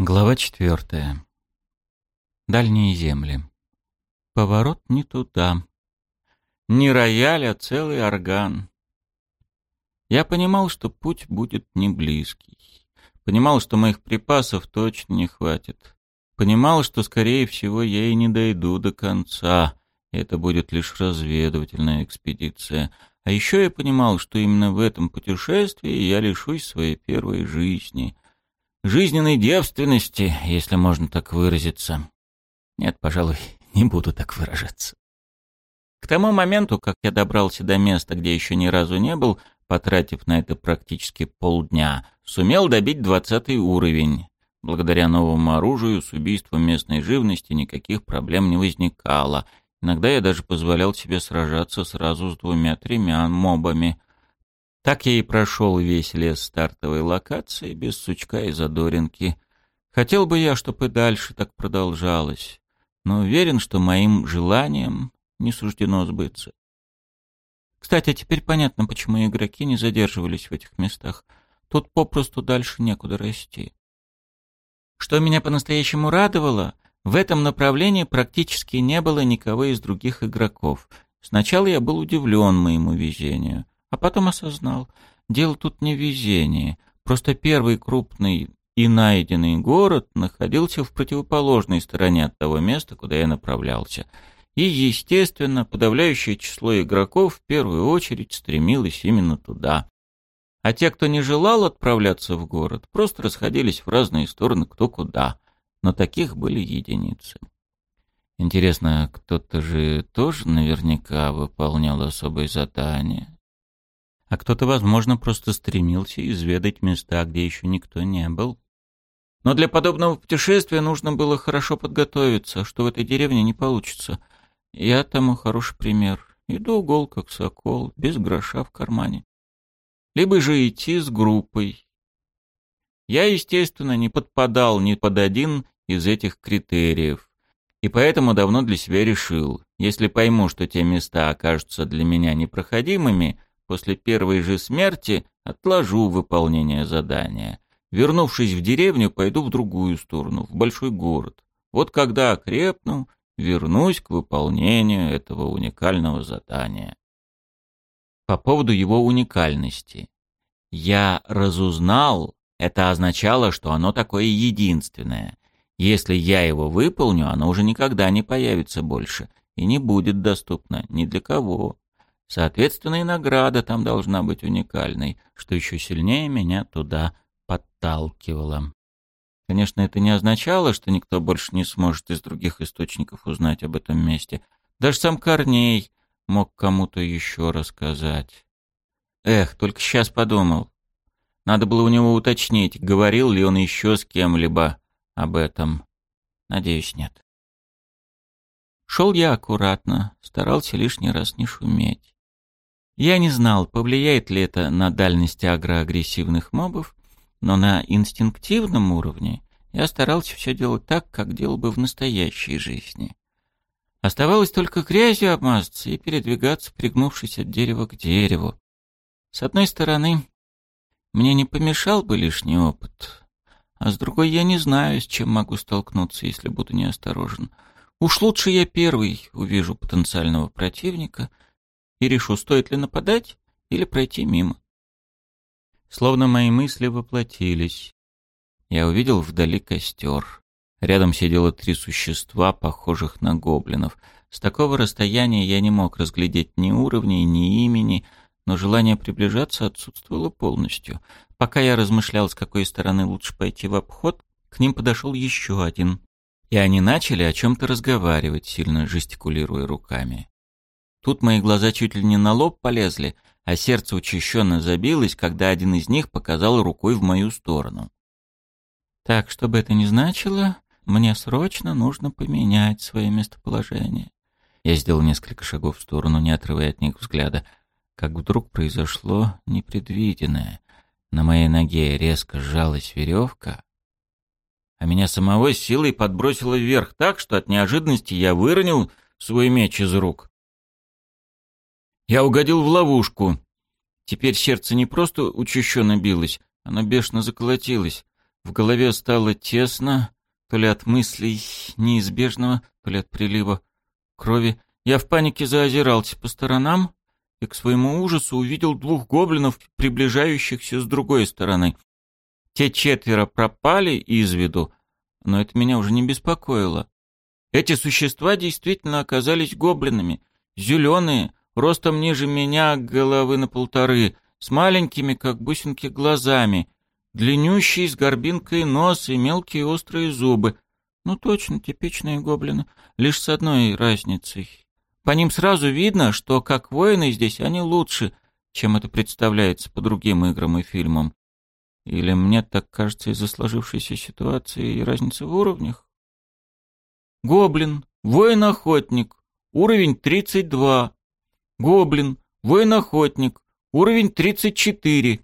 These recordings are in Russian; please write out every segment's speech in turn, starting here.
Глава четвертая. Дальние земли. Поворот не туда. Не рояль, а целый орган. Я понимал, что путь будет не близкий. Понимал, что моих припасов точно не хватит. Понимал, что, скорее всего, я и не дойду до конца. И это будет лишь разведывательная экспедиция. А еще я понимал, что именно в этом путешествии я лишусь своей первой жизни — жизненной девственности, если можно так выразиться. Нет, пожалуй, не буду так выражаться. К тому моменту, как я добрался до места, где еще ни разу не был, потратив на это практически полдня, сумел добить двадцатый уровень. Благодаря новому оружию с убийством местной живности никаких проблем не возникало. Иногда я даже позволял себе сражаться сразу с двумя-тремя мобами — так я и прошел весь лес стартовой локации без сучка и задоринки. Хотел бы я, чтобы и дальше так продолжалось, но уверен, что моим желанием не суждено сбыться. Кстати, теперь понятно, почему игроки не задерживались в этих местах. Тут попросту дальше некуда расти. Что меня по-настоящему радовало, в этом направлении практически не было никого из других игроков. Сначала я был удивлен моему везению — а потом осознал, дело тут не в везении. Просто первый крупный и найденный город находился в противоположной стороне от того места, куда я направлялся. И, естественно, подавляющее число игроков в первую очередь стремилось именно туда. А те, кто не желал отправляться в город, просто расходились в разные стороны кто куда. Но таких были единицы. Интересно, кто-то же тоже наверняка выполнял особые задания а кто-то, возможно, просто стремился изведать места, где еще никто не был. Но для подобного путешествия нужно было хорошо подготовиться, что в этой деревне не получится. Я тому хороший пример. Иду гол, как сокол, без гроша в кармане. Либо же идти с группой. Я, естественно, не подпадал ни под один из этих критериев. И поэтому давно для себя решил, если пойму, что те места окажутся для меня непроходимыми, После первой же смерти отложу выполнение задания. Вернувшись в деревню, пойду в другую сторону, в большой город. Вот когда окрепну, вернусь к выполнению этого уникального задания. По поводу его уникальности. Я разузнал, это означало, что оно такое единственное. Если я его выполню, оно уже никогда не появится больше и не будет доступно ни для кого. Соответственно, и награда там должна быть уникальной, что еще сильнее меня туда подталкивало. Конечно, это не означало, что никто больше не сможет из других источников узнать об этом месте. Даже сам Корней мог кому-то еще рассказать. Эх, только сейчас подумал. Надо было у него уточнить, говорил ли он еще с кем-либо об этом. Надеюсь, нет. Шел я аккуратно, старался лишний раз не шуметь. Я не знал, повлияет ли это на дальность агроагрессивных мобов, но на инстинктивном уровне я старался все делать так, как делал бы в настоящей жизни. Оставалось только грязью обмазаться и передвигаться, пригнувшись от дерева к дереву. С одной стороны, мне не помешал бы лишний опыт, а с другой я не знаю, с чем могу столкнуться, если буду неосторожен. Уж лучше я первый увижу потенциального противника — и решу, стоит ли нападать или пройти мимо. Словно мои мысли воплотились. Я увидел вдали костер. Рядом сидело три существа, похожих на гоблинов. С такого расстояния я не мог разглядеть ни уровней, ни имени, но желание приближаться отсутствовало полностью. Пока я размышлял, с какой стороны лучше пойти в обход, к ним подошел еще один. И они начали о чем-то разговаривать, сильно жестикулируя руками. Тут мои глаза чуть ли не на лоб полезли, а сердце учащенно забилось, когда один из них показал рукой в мою сторону. Так, что бы это ни значило, мне срочно нужно поменять свое местоположение. Я сделал несколько шагов в сторону, не отрывая от них взгляда, как вдруг произошло непредвиденное. На моей ноге резко сжалась веревка, а меня самого силой подбросило вверх так, что от неожиданности я выронил свой меч из рук. Я угодил в ловушку. Теперь сердце не просто учащенно билось, оно бешено заколотилось. В голове стало тесно, то ли от мыслей неизбежного, то ли от прилива крови. Я в панике заозирался по сторонам и к своему ужасу увидел двух гоблинов, приближающихся с другой стороны. Те четверо пропали из виду, но это меня уже не беспокоило. Эти существа действительно оказались гоблинами, зеленые, ростом ниже меня, головы на полторы, с маленькими, как бусинки, глазами, длиннющий, с горбинкой нос и мелкие острые зубы. Ну точно, типичные гоблины, лишь с одной разницей. По ним сразу видно, что как воины здесь они лучше, чем это представляется по другим играм и фильмам. Или мне так кажется из-за сложившейся ситуации и разницы в уровнях? Гоблин, воин-охотник, уровень 32. Гоблин, воин-охотник, уровень 34.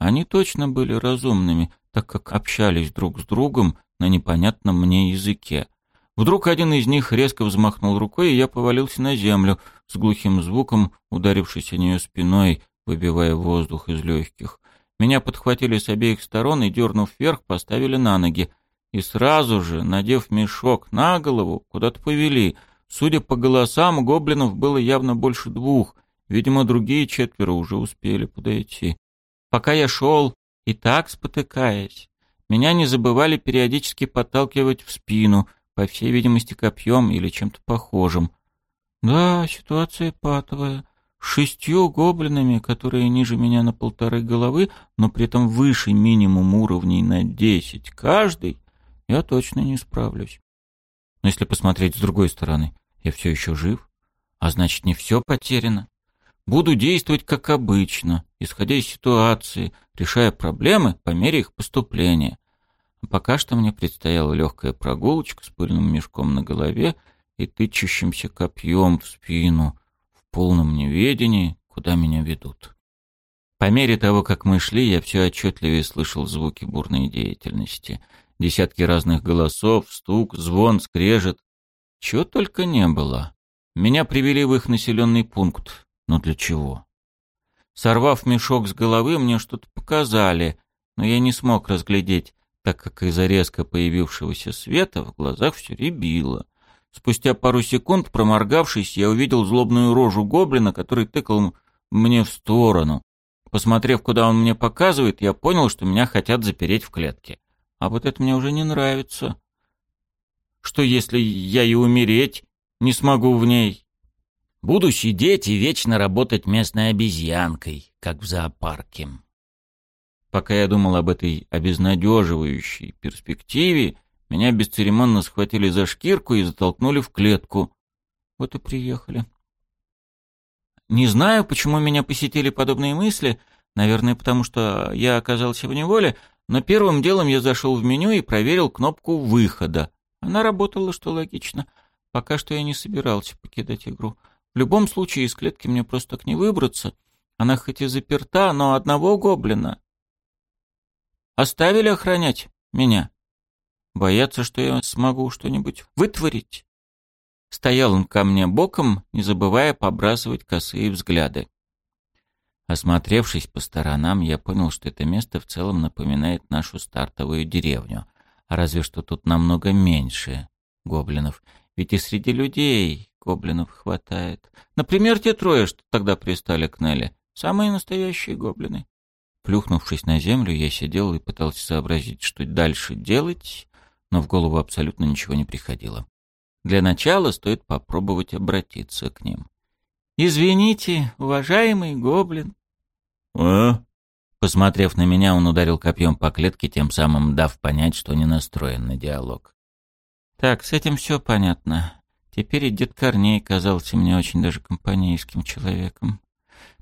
Они точно были разумными, так как общались друг с другом на непонятном мне языке. Вдруг один из них резко взмахнул рукой, и я повалился на землю, с глухим звуком, ударившись о нее спиной, выбивая воздух из легких. Меня подхватили с обеих сторон и, дернув вверх, поставили на ноги. И сразу же, надев мешок на голову, куда-то повели. Судя по голосам, гоблинов было явно больше двух. Видимо, другие четверо уже успели подойти. Пока я шел, и так спотыкаясь, меня не забывали периодически подталкивать в спину, по всей видимости, копьем или чем-то похожим. Да, ситуация патовая шестью гоблинами, которые ниже меня на полторы головы, но при этом выше минимум уровней на десять каждый, я точно не справлюсь. Но если посмотреть с другой стороны, я все еще жив, а значит не все потеряно. Буду действовать как обычно, исходя из ситуации, решая проблемы по мере их поступления. А пока что мне предстояла легкая прогулочка с пыльным мешком на голове и тычущимся копьем в спину — полном неведении, куда меня ведут. По мере того, как мы шли, я все отчетливее слышал звуки бурной деятельности. Десятки разных голосов, стук, звон, скрежет. Чего только не было. Меня привели в их населенный пункт. Но для чего? Сорвав мешок с головы, мне что-то показали, но я не смог разглядеть, так как из-за резко появившегося света в глазах все рябило. Спустя пару секунд, проморгавшись, я увидел злобную рожу гоблина, который тыкал мне в сторону. Посмотрев, куда он мне показывает, я понял, что меня хотят запереть в клетке. А вот это мне уже не нравится. Что если я и умереть не смогу в ней? Буду сидеть и вечно работать местной обезьянкой, как в зоопарке. Пока я думал об этой обезнадеживающей перспективе, меня бесцеремонно схватили за шкирку и затолкнули в клетку. Вот и приехали. Не знаю, почему меня посетили подобные мысли, наверное, потому что я оказался в неволе, но первым делом я зашел в меню и проверил кнопку выхода. Она работала, что логично. Пока что я не собирался покидать игру. В любом случае из клетки мне просто так не выбраться. Она хоть и заперта, но одного гоблина. Оставили охранять меня. Боятся, что я смогу что-нибудь вытворить. Стоял он ко мне боком, не забывая побрасывать косые взгляды. Осмотревшись по сторонам, я понял, что это место в целом напоминает нашу стартовую деревню. А разве что тут намного меньше гоблинов. Ведь и среди людей гоблинов хватает. Например, те трое, что тогда пристали к Нелли. Самые настоящие гоблины. Плюхнувшись на землю, я сидел и пытался сообразить, что дальше делать, но в голову абсолютно ничего не приходило. Для начала стоит попробовать обратиться к ним. «Извините, уважаемый гоблин». «А?» Посмотрев на меня, он ударил копьем по клетке, тем самым дав понять, что не настроен на диалог. «Так, с этим все понятно. Теперь и дед Корней казался мне очень даже компанейским человеком.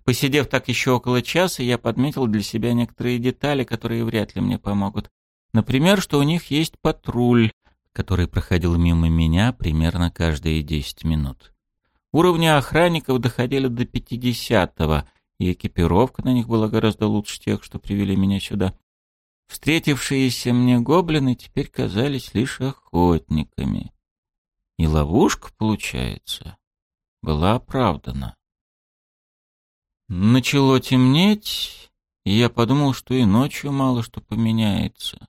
Посидев так еще около часа, я подметил для себя некоторые детали, которые вряд ли мне помогут. Например, что у них есть патруль, который проходил мимо меня примерно каждые 10 минут. Уровни охранников доходили до 50-го, и экипировка на них была гораздо лучше тех, что привели меня сюда. Встретившиеся мне гоблины теперь казались лишь охотниками. И ловушка, получается, была оправдана. Начало темнеть, и я подумал, что и ночью мало что поменяется.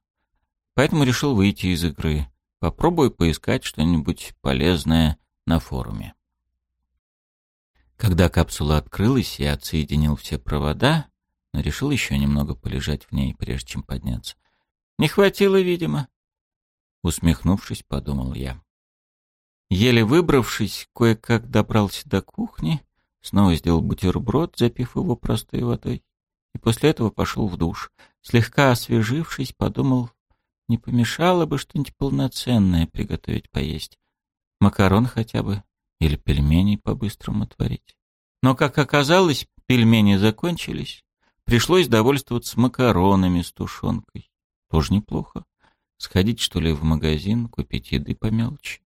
Поэтому решил выйти из игры. Попробую поискать что-нибудь полезное на форуме. Когда капсула открылась, я отсоединил все провода, но решил еще немного полежать в ней, прежде чем подняться. Не хватило, видимо. Усмехнувшись, подумал я. Еле выбравшись, кое-как добрался до кухни, снова сделал бутерброд, запив его простой водой, и после этого пошел в душ. Слегка освежившись, подумал, не помешало бы что-нибудь полноценное приготовить поесть. Макарон хотя бы, или пельменей по-быстрому творить. Но, как оказалось, пельмени закончились. Пришлось довольствоваться макаронами с тушенкой. Тоже неплохо. Сходить, что ли, в магазин, купить еды по мелочи.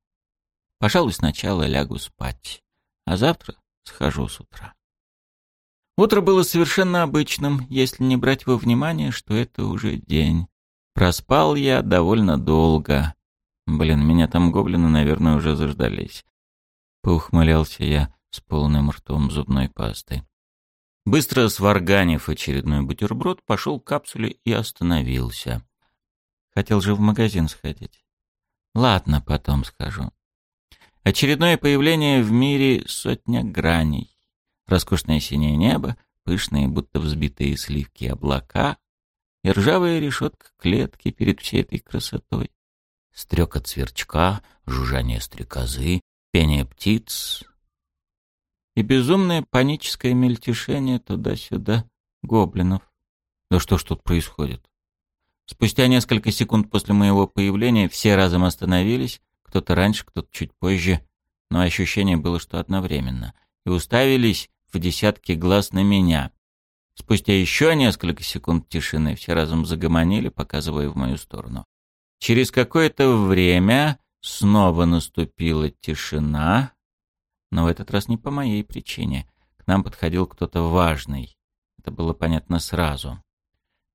Пожалуй, сначала лягу спать, а завтра схожу с утра. Утро было совершенно обычным, если не брать во внимание, что это уже день. Проспал я довольно долго. Блин, меня там гоблины, наверное, уже заждались. Поухмылялся я с полным ртом зубной пасты. Быстро сварганив очередной бутерброд, пошел к капсуле и остановился. Хотел же в магазин сходить. Ладно, потом схожу. Очередное появление в мире сотня граней. Роскошное синее небо, пышные, будто взбитые сливки облака и ржавая решетка клетки перед всей этой красотой. Стрекот сверчка, жужжание стрекозы, пение птиц и безумное паническое мельтешение туда-сюда гоблинов. Да что ж тут происходит? Спустя несколько секунд после моего появления все разом остановились, кто-то раньше, кто-то чуть позже, но ощущение было, что одновременно, и уставились в десятки глаз на меня. Спустя еще несколько секунд тишины все разом загомонили, показывая в мою сторону. Через какое-то время снова наступила тишина, но в этот раз не по моей причине. К нам подходил кто-то важный. Это было понятно сразу.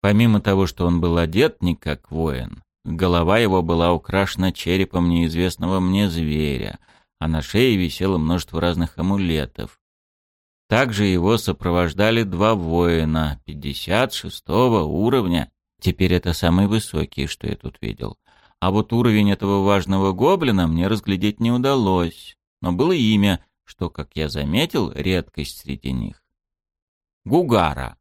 Помимо того, что он был одет не как воин, голова его была украшена черепом неизвестного мне зверя, а на шее висело множество разных амулетов. Также его сопровождали два воина 56 уровня. Теперь это самый высокий, что я тут видел. А вот уровень этого важного гоблина мне разглядеть не удалось. Но было имя, что, как я заметил, редкость среди них. Гугара.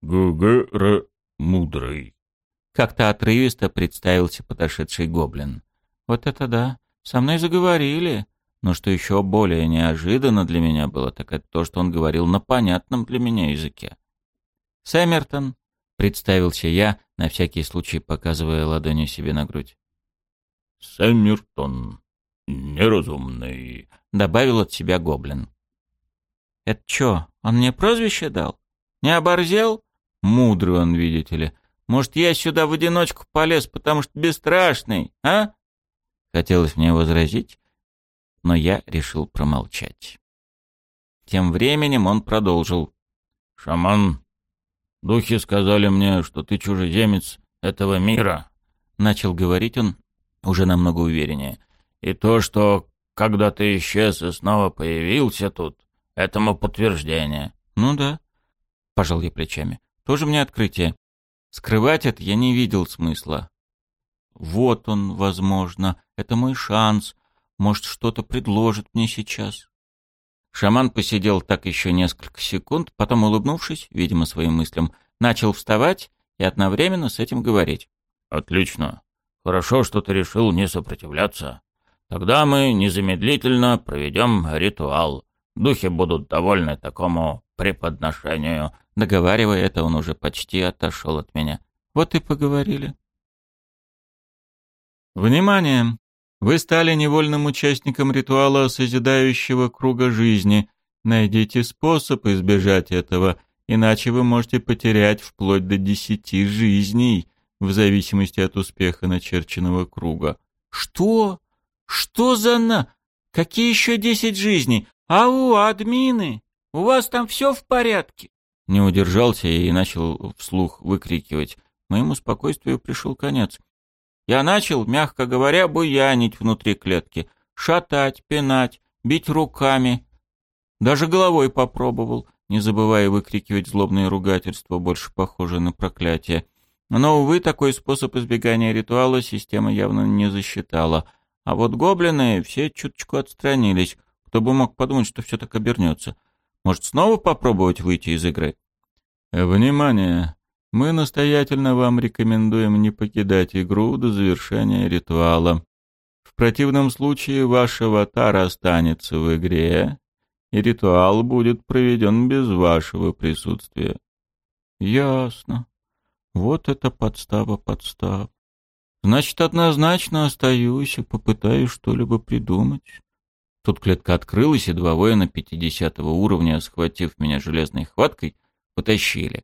Гугара мудрый. Как-то отрывисто представился подошедший гоблин. Вот это да, со мной заговорили. Но что еще более неожиданно для меня было, так это то, что он говорил на понятном для меня языке. «Сэммертон», — представился я, на всякий случай показывая ладонью себе на грудь. «Сэммертон, неразумный», — добавил от себя гоблин. «Это что, он мне прозвище дал? Не оборзел?» Мудрый он, видите ли. Может, я сюда в одиночку полез, потому что бесстрашный, а? Хотелось мне возразить, но я решил промолчать. Тем временем он продолжил. «Шаман, духи сказали мне, что ты чужеземец этого мира», — начал говорить он уже намного увереннее. «И то, что когда ты исчез и снова появился тут, этому подтверждение». «Ну да», — пожал я плечами. Тоже мне открытие. Скрывать это я не видел смысла. Вот он, возможно. Это мой шанс. Может, что-то предложит мне сейчас. Шаман посидел так еще несколько секунд, потом, улыбнувшись, видимо, своим мыслям, начал вставать и одновременно с этим говорить. «Отлично. Хорошо, что ты решил не сопротивляться. Тогда мы незамедлительно проведем ритуал. Духи будут довольны такому преподношению. Договаривая это, он уже почти отошел от меня. Вот и поговорили. Внимание! Вы стали невольным участником ритуала созидающего круга жизни. Найдите способ избежать этого, иначе вы можете потерять вплоть до десяти жизней, в зависимости от успеха начерченного круга. Что? Что за на... Какие еще десять жизней? Ау, админы! У вас там все в порядке?» Не удержался и начал вслух выкрикивать. Моему спокойствию пришел конец. Я начал, мягко говоря, буянить внутри клетки. Шатать, пинать, бить руками. Даже головой попробовал, не забывая выкрикивать злобные ругательства, больше похожие на проклятие. Но, увы, такой способ избегания ритуала система явно не засчитала. А вот гоблины все чуточку отстранились. Кто бы мог подумать, что все так обернется. Может, снова попробовать выйти из игры? Внимание! Мы настоятельно вам рекомендуем не покидать игру до завершения ритуала. В противном случае ваш аватар останется в игре, и ритуал будет проведен без вашего присутствия. Ясно. Вот это подстава подстав. Значит, однозначно остаюсь и попытаюсь что-либо придумать. Тут клетка открылась, и два воина пятидесятого уровня, схватив меня железной хваткой, потащили.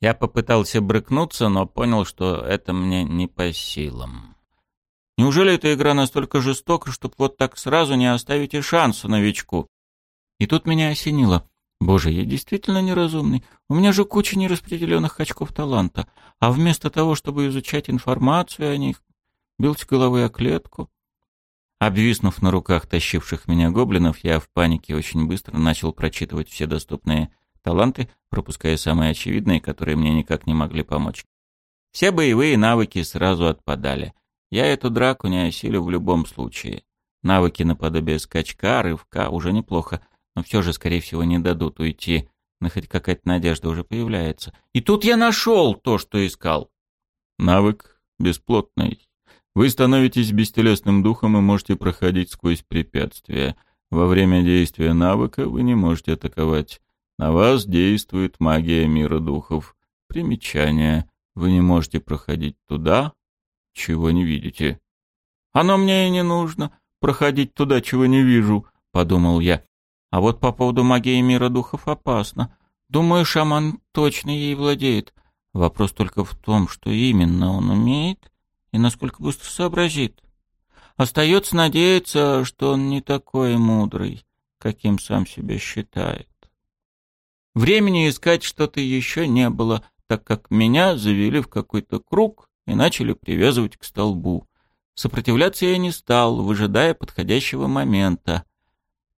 Я попытался брыкнуться, но понял, что это мне не по силам. Неужели эта игра настолько жестока, чтобы вот так сразу не оставить и шанса новичку? И тут меня осенило. Боже, я действительно неразумный. У меня же куча нераспределенных очков таланта. А вместо того, чтобы изучать информацию о них, бился головой о клетку. Обвиснув на руках тащивших меня гоблинов, я в панике очень быстро начал прочитывать все доступные таланты, пропуская самые очевидные, которые мне никак не могли помочь. Все боевые навыки сразу отпадали. Я эту драку не осилю в любом случае. Навыки наподобие скачка, рывка уже неплохо, но все же, скорее всего, не дадут уйти. Но хоть какая-то надежда уже появляется. И тут я нашел то, что искал. Навык бесплотный. Вы становитесь бестелесным духом и можете проходить сквозь препятствия. Во время действия навыка вы не можете атаковать. На вас действует магия мира духов. Примечание. Вы не можете проходить туда, чего не видите. Оно мне и не нужно, проходить туда, чего не вижу, подумал я. А вот по поводу магии мира духов опасно. Думаю, шаман точно ей владеет. Вопрос только в том, что именно он умеет и насколько быстро сообразит. Остается надеяться, что он не такой мудрый, каким сам себя считает. Времени искать что-то еще не было, так как меня завели в какой-то круг, и начали привязывать к столбу. Сопротивляться я не стал, выжидая подходящего момента.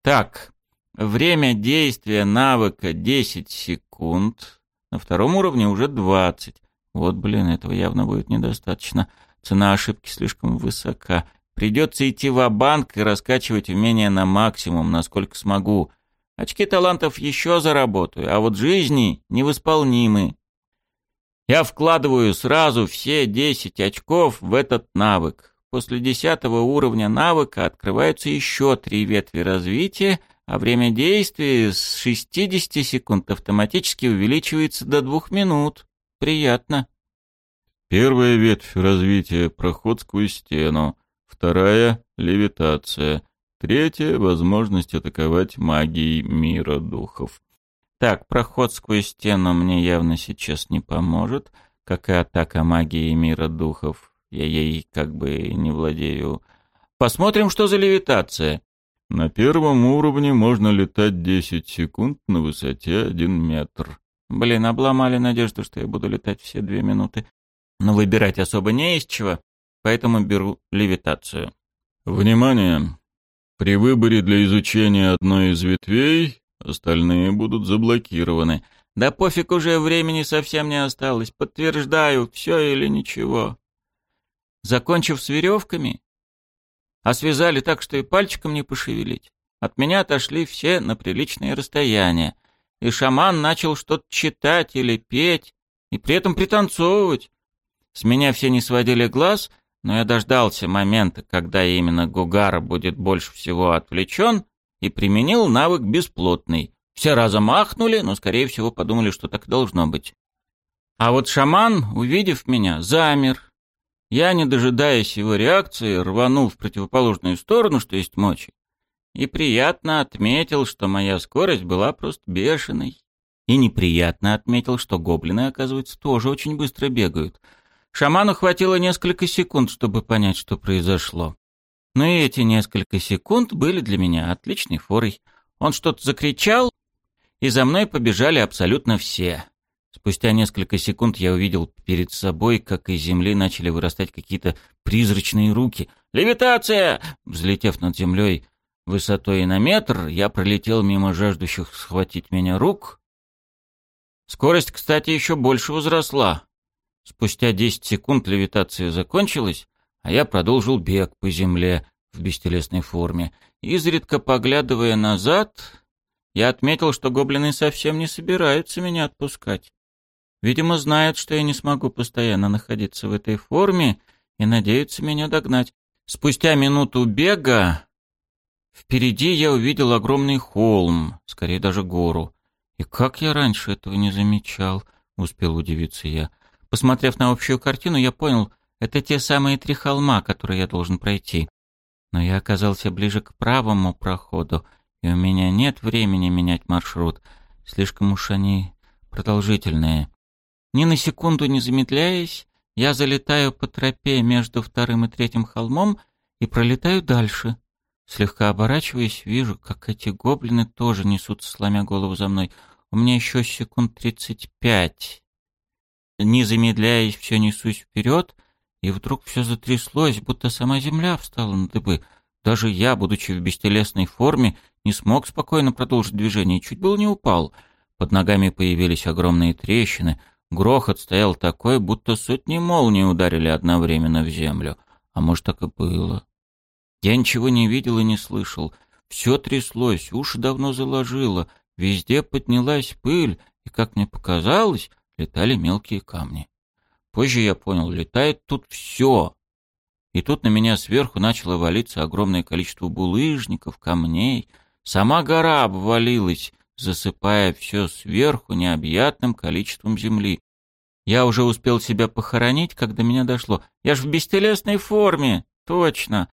Так, время действия навыка 10 секунд, на втором уровне уже 20. Вот, блин, этого явно будет недостаточно. Цена ошибки слишком высока. Придется идти в банк и раскачивать умения на максимум, насколько смогу. Очки талантов еще заработаю, а вот жизни невосполнимы. Я вкладываю сразу все 10 очков в этот навык. После 10 уровня навыка открываются еще три ветви развития, а время действия с 60 секунд автоматически увеличивается до 2 минут. Приятно. Первая ветвь развития — проход сквозь стену. Вторая — левитация. Третья — возможность атаковать магией мира духов. Так, проход сквозь стену мне явно сейчас не поможет, как и атака магии мира духов. Я ей как бы не владею. Посмотрим, что за левитация. На первом уровне можно летать 10 секунд на высоте 1 метр. Блин, обломали надежду, что я буду летать все две минуты. Но выбирать особо не из чего, поэтому беру левитацию. Внимание! При выборе для изучения одной из ветвей Остальные будут заблокированы. Да пофиг уже, времени совсем не осталось. Подтверждаю, все или ничего. Закончив с веревками, а связали так, что и пальчиком не пошевелить, от меня отошли все на приличное расстояние. И шаман начал что-то читать или петь, и при этом пританцовывать. С меня все не сводили глаз, но я дождался момента, когда именно Гугара будет больше всего отвлечен, и применил навык бесплотный. Все разом ахнули, но, скорее всего, подумали, что так должно быть. А вот шаман, увидев меня, замер. Я, не дожидаясь его реакции, рванул в противоположную сторону, что есть мочи, и приятно отметил, что моя скорость была просто бешеной. И неприятно отметил, что гоблины, оказывается, тоже очень быстро бегают. Шаману хватило несколько секунд, чтобы понять, что произошло. Но и эти несколько секунд были для меня отличной форой. Он что-то закричал, и за мной побежали абсолютно все. Спустя несколько секунд я увидел перед собой, как из земли начали вырастать какие-то призрачные руки. «Левитация!» Взлетев над землей высотой на метр, я пролетел мимо жаждущих схватить меня рук. Скорость, кстати, еще больше возросла. Спустя 10 секунд левитация закончилась, а я продолжил бег по земле в бестелесной форме. Изредка поглядывая назад, я отметил, что гоблины совсем не собираются меня отпускать. Видимо, знают, что я не смогу постоянно находиться в этой форме и надеются меня догнать. Спустя минуту бега впереди я увидел огромный холм, скорее даже гору. И как я раньше этого не замечал, успел удивиться я. Посмотрев на общую картину, я понял, это те самые три холма, которые я должен пройти. Но я оказался ближе к правому проходу, и у меня нет времени менять маршрут. Слишком уж они продолжительные. Ни на секунду не замедляясь, я залетаю по тропе между вторым и третьим холмом и пролетаю дальше. Слегка оборачиваясь, вижу, как эти гоблины тоже несутся, сломя голову за мной. У меня еще секунд тридцать пять. Не замедляясь, все несусь вперед, и вдруг все затряслось, будто сама земля встала на дыбы. Даже я, будучи в бестелесной форме, не смог спокойно продолжить движение чуть было не упал. Под ногами появились огромные трещины — Грохот стоял такой, будто сотни молний ударили одновременно в землю. А может, так и было. Я ничего не видел и не слышал. Все тряслось, уши давно заложило, везде поднялась пыль, и, как мне показалось, летали мелкие камни. Позже я понял, летает тут все. И тут на меня сверху начало валиться огромное количество булыжников, камней. Сама гора обвалилась, засыпая все сверху необъятным количеством земли. Я уже успел себя похоронить, когда меня дошло. Я ж в бестелесной форме! Точно!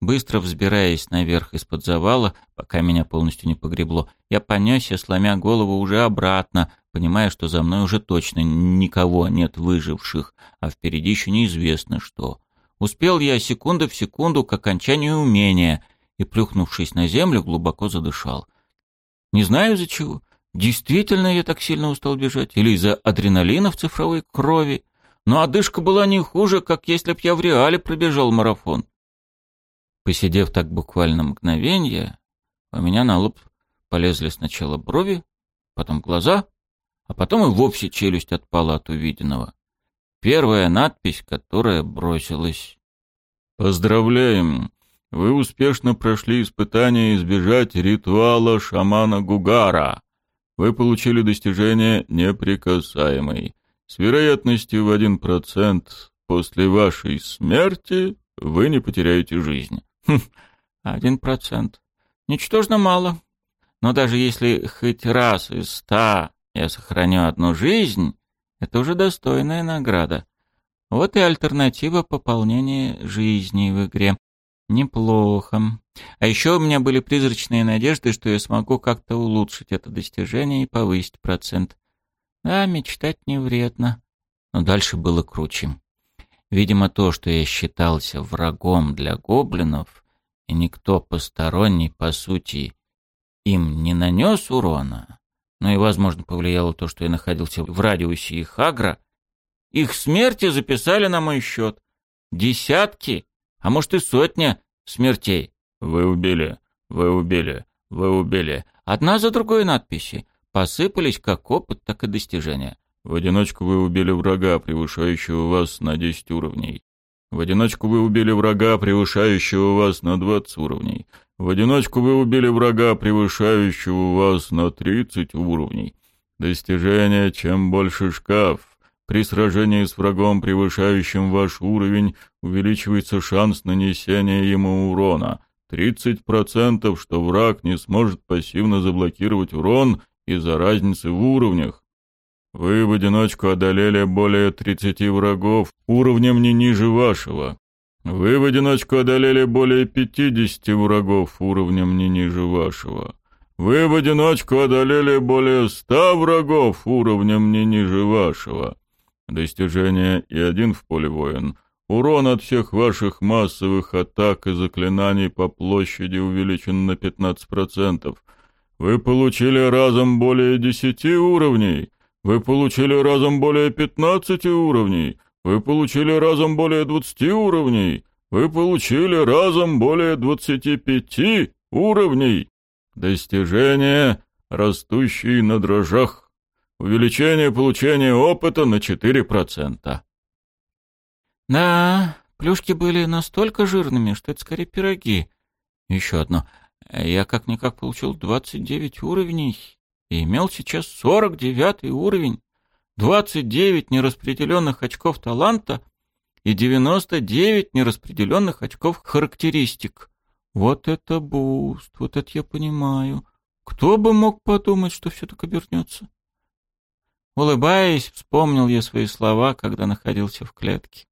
Быстро взбираясь наверх из-под завала, пока меня полностью не погребло, я понесся, сломя голову уже обратно, понимая, что за мной уже точно никого нет выживших, а впереди еще неизвестно что. Успел я секунду в секунду к окончанию умения и, плюхнувшись на землю, глубоко задышал. Не знаю из-за чего. Действительно я так сильно устал бежать? Или из-за адреналина в цифровой крови? Но одышка была не хуже, как если б я в реале пробежал марафон. Посидев так буквально мгновенье, у меня на лоб полезли сначала брови, потом глаза, а потом и вовсе челюсть отпала от увиденного. Первая надпись, которая бросилась. «Поздравляем! Вы успешно прошли испытание избежать ритуала шамана Гугара. Вы получили достижение неприкасаемый. С вероятностью в один процент после вашей смерти вы не потеряете жизнь. Хм, один процент. Ничтожно мало. Но даже если хоть раз из ста я сохраню одну жизнь, это уже достойная награда. Вот и альтернатива пополнения жизни в игре. Неплохо. А еще у меня были призрачные надежды, что я смогу как-то улучшить это достижение и повысить процент. Да, мечтать не вредно. Но дальше было круче. Видимо, то, что я считался врагом для гоблинов, и никто посторонний, по сути, им не нанес урона, но и, возможно, повлияло то, что я находился в радиусе их агро, их смерти записали на мой счет. Десятки а может и сотня смертей. Вы убили, вы убили, вы убили. Одна за другой надписи. Посыпались как опыт, так и достижения. В одиночку вы убили врага, превышающего вас на 10 уровней. В одиночку вы убили врага, превышающего вас на 20 уровней. В одиночку вы убили врага, превышающего вас на 30 уровней. Достижение «Чем больше шкаф». При сражении с врагом, превышающим ваш уровень, увеличивается шанс нанесения ему урона. 30%, что враг не сможет пассивно заблокировать урон из-за разницы в уровнях. Вы в одиночку одолели более 30 врагов уровнем не ниже вашего. Вы в одиночку одолели более 50 врагов уровнем не ниже вашего. Вы в одиночку одолели более 100 врагов уровнем не ниже вашего. Достижение и один в поле воин. Урон от всех ваших массовых атак и заклинаний по площади увеличен на 15%. Вы получили разом более 10 уровней. Вы получили разом более 15 уровней. Вы получили разом более 20 уровней. Вы получили разом более 25 уровней. Достижение, растущие на дрожжах. Увеличение получения опыта на 4%. Да, плюшки были настолько жирными, что это скорее пироги. Еще одно. Я как-никак получил 29 уровней и имел сейчас 49 уровень. 29 нераспределенных очков таланта и 99 нераспределенных очков характеристик. Вот это буст, вот это я понимаю. Кто бы мог подумать, что все так обернется? Улыбаясь, вспомнил я свои слова, когда находился в клетке.